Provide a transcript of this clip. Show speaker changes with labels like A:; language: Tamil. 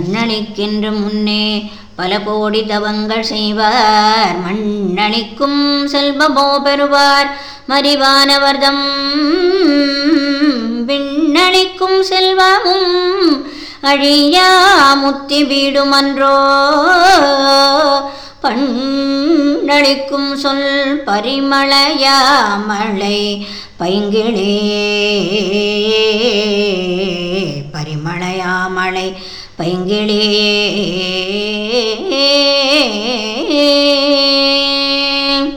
A: கண்ணளிக்கின்ற முன்னே பல கோடி தவங்கள் செய்வார். மண்ணளிக்கும் செல்வமோ பெறுவார். மறிவானவர்தம் விண்ணளிக்கும் செல்வமும் அழியா முத்தி வீடுமன்றோ. பண்ணளிக்கும் சொல் பரிமளையாமலை பைங்கிளே. பரிமளையாமலை பைங்கிளே.